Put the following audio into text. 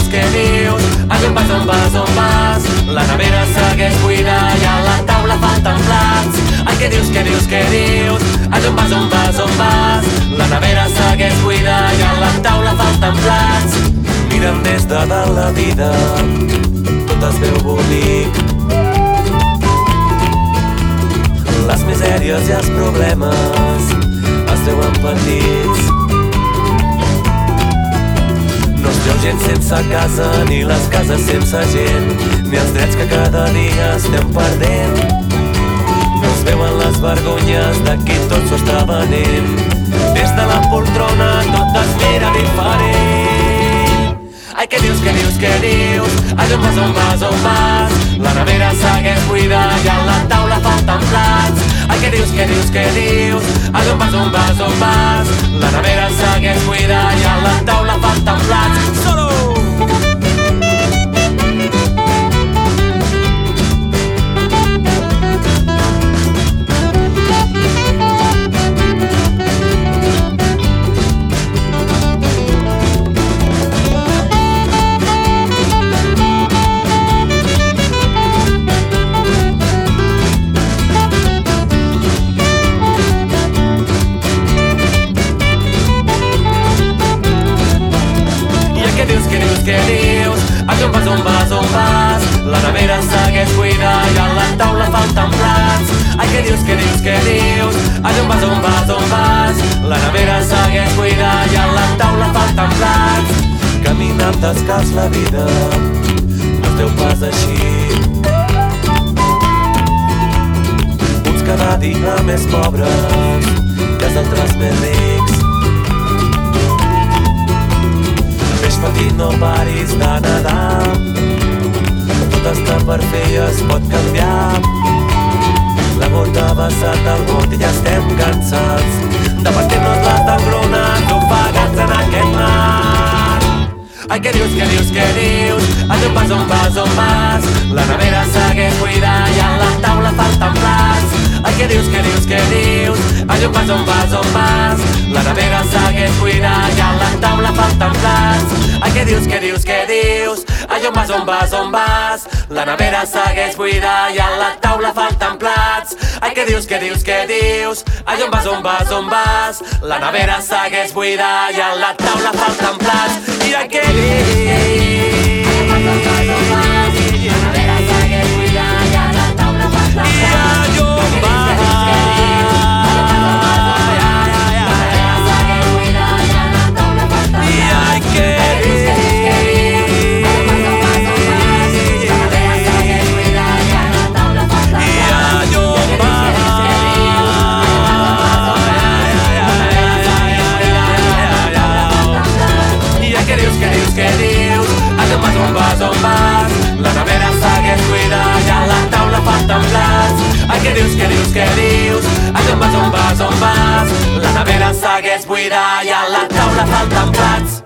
dius, què dius? Has un vas, on vas, on vas? La nevera segueix buida i a la taula falten plats. Ai, què dius, què dius, què dius? Has on vas, on vas, on vas? La nevera segueix buida i a la taula falten plats. Mira'm des de dalt la vida, tot es veu bonic. Les misèries i els problemes es veuen petits. Veu gent sense casa, ni les cases sense gent, ni els drets que cada dia estem perdent. No es veuen les vergonyes de qui tot s'ho està venent. Des de la poltrona tot es mira diferent. Ai, què dius, què dius, què dius? Ai, on vas, on vas, on vas? La nevera segueix buida i a la taula falten plats. Ai, què dius, què dius, què dius? Ai, on vas, on vas, on vas? La nevera dius, què dius, què dius? Ai, on vas, on vas, on vas? La nevera segueix buida i a la taula falten plats. Caminant descalç la vida, no es deu pas així. Uns cada dia més pobres i els altres més rics. Peix petit no paris de nedar Tot està per fer i es pot canviar vessat el got i ja estem cansats De partir-nos les d'engronats ofegats en aquest mar Ai, què dius, què dius, què dius? Ai, on vas, on vas, on vas? La nevera segueix buida i a la taula falten plats Ai, què dius, què dius, què dius? Ai, on vas, on vas, on vas? La nevera segueix buida i a la taula falten plats Ai, què dius, què dius, què dius? Ai, on vas, on vas? La nevera segueix buida i a la taula falten plats Ai, què dius, què dius, què dius? Ai, on vas, on vas, on vas? La nevera segueix buida i a la taula falten plats ai, què I on vas, on vas? La nevera segueix buida i a la taula falten plats. Ai, què dius, què dius, què dius? Ai, on vas, on vas, on vas? La nevera segueix buida i a la taula falten plats.